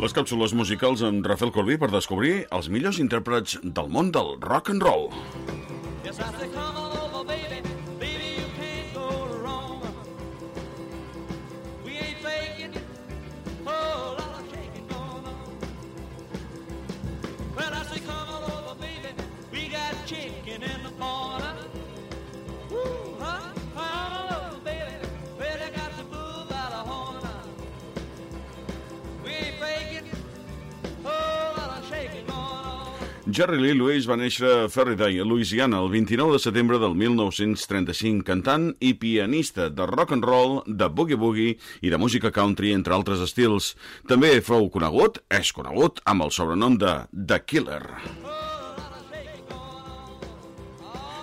Les càpsules musicals amb Rafael Corbí per descobrir els millors intèrprets del món del rock and roll. Yes, Jerry Lee Lewis va néixer a Ferriday, a Louisiana, el 29 de setembre del 1935, cantant i pianista de rock and roll, de boogie-boogie i de música country, entre altres estils. També fou conegut, és conegut, amb el sobrenom de The Killer.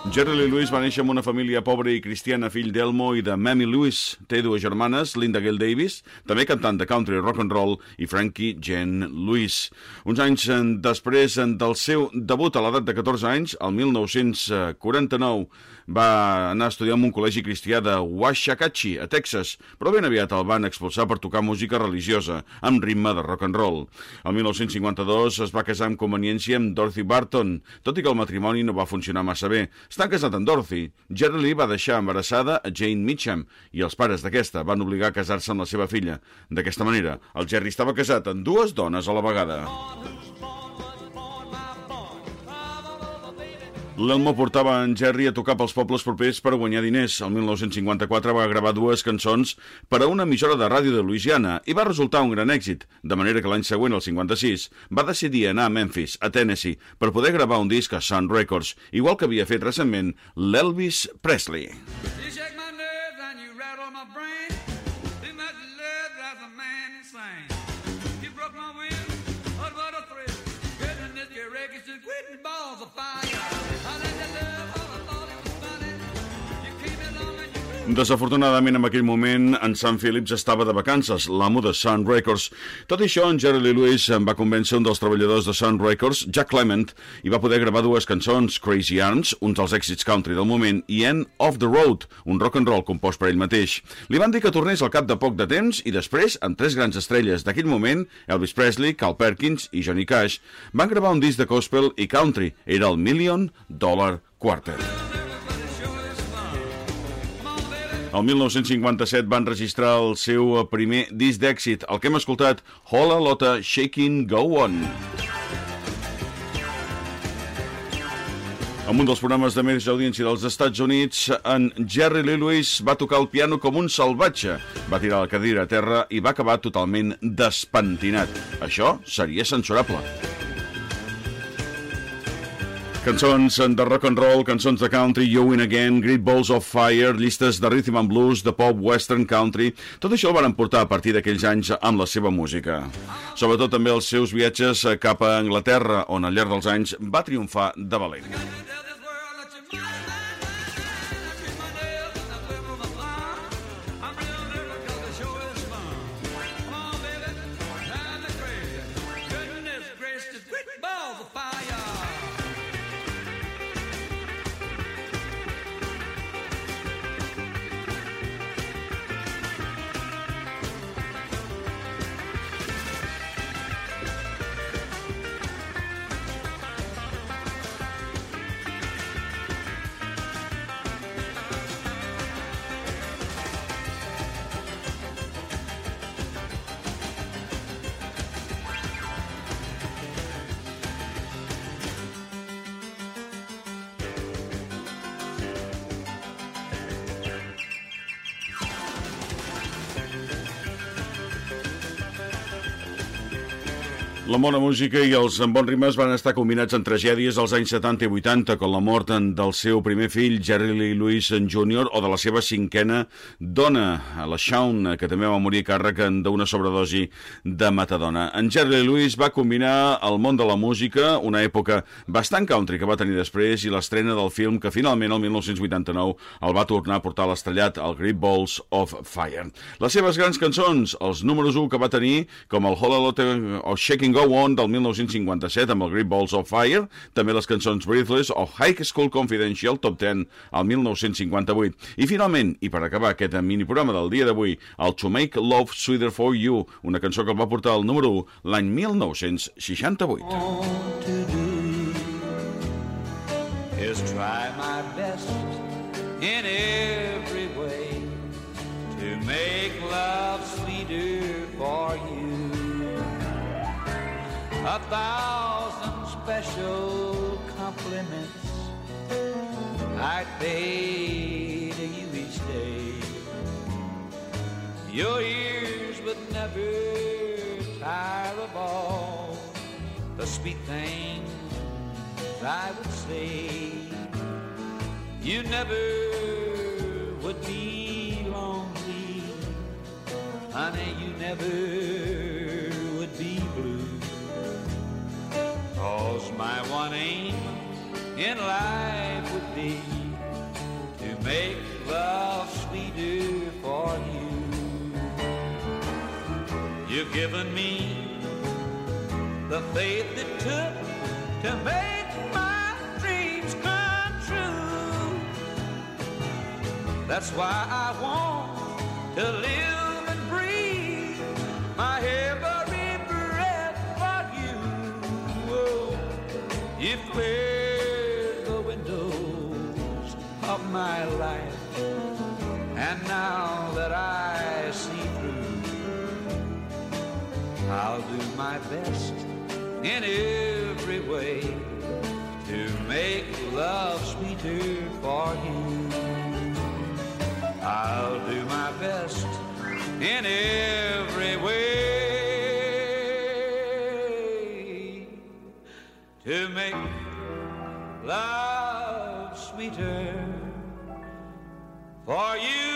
Jerry Lee Lewis va néixer en una família pobra i cristiana, fill d'Elmo i de Mamie Lewis. Té dues germanes, Linda Gail Davis, també cantant de country rock and roll, i Frankie Jen Lewis. Uns anys després del seu debut a l'edat de 14 anys, el 1949, va anar a estudiar en un col·legi cristià de Washagatchi, a Texas, però ben aviat el van expulsar per tocar música religiosa, amb ritme de rock and roll. El 1952 es va casar amb conveniència amb Dorothy Barton, tot i que el matrimoni no va funcionar massa bé. Està casat amb Dorothy. Jerry Lee va deixar embarassada a Jane Mitcham i els pares d'aquesta van obligar a casar-se amb la seva filla. D'aquesta manera, el Jerry estava casat amb dues dones a la vegada. L'Elmo portava en Jerry a tocar pels pobles propers per guanyar diners. El 1954 va gravar dues cançons per a una emissora de ràdio de Louisiana i va resultar un gran èxit, de manera que l'any següent, el 56, va decidir anar a Memphis, a Tennessee, per poder gravar un disc a Sun Records, igual que havia fet recentment l'Elvis Presley. You Desafortunadament, en aquell moment, en Sam Phillips estava de vacances, l'amo de Sun Records. Tot i això, en Jerry Lee Lewis en va convèncer un dels treballadors de Sun Records, Jack Clement, i va poder gravar dues cançons, Crazy Arms, un dels èxits country del moment, i End of the Road, un rock and roll compost per ell mateix. Li van dir que tornés al cap de poc de temps i després, amb tres grans estrelles d'aquell moment, Elvis Presley, Carl Perkins i Johnny Cash, van gravar un disc de gospel i country. Era el Million Dollar Quartet. El 1957 van registrar el seu primer disc d'èxit, el que hem escoltat, Hola Lotta Shaking Go On. En un dels programes de més audiència dels Estats Units, en Jerry Lee Lewis va tocar el piano com un salvatge. Va tirar la cadira a terra i va acabar totalment despentinat. Això seria censurable. Cançons de rock and roll, cançons de country, You Win Again, Great Balls of Fire, llistes de rhythm and blues, de pop, western, country... Tot això el van portar a partir d'aquells anys amb la seva música. Sobretot també els seus viatges cap a Anglaterra, on al llarg dels anys va triomfar de valent. La bona música i els bons rimes van estar combinats en tragèdies als anys 70 i 80, com la mort del seu primer fill, Jerry Lee Lewis Jr., o de la seva cinquena dona, la Shawn, que també va morir càrrec d'una sobredosi de metadona. En Jerry Lee Lewis va combinar el món de la música, una època bastant country que va tenir després, i l'estrena del film que finalment, el 1989, el va tornar a portar l'estrellat, el Great Balls of Fire. Les seves grans cançons, els números 1 que va tenir, com el Hola o Shaking Go On del 1957 amb el Great Balls of Fire, també les cançons Breathless o High School Confidential, top 10 al 1958. I finalment, i per acabar aquest mini programa del dia d'avui, el To Make Love Sweeter For You, una cançó que el va portar al número 1 l'any 1968. Is try my best in every way to make love sweeter for you. A thousand special compliments I pay to you each day. Your ears would never tire of all the sweet things I would say. You never would be lonely, honey, you never My one aim in life would be to make love sweeter for you. You've given me the faith it took to make my dreams come true. That's why I want to live I'll do my best in every way to make love sweeter for you. I'll do my best in every way to make love sweeter for you.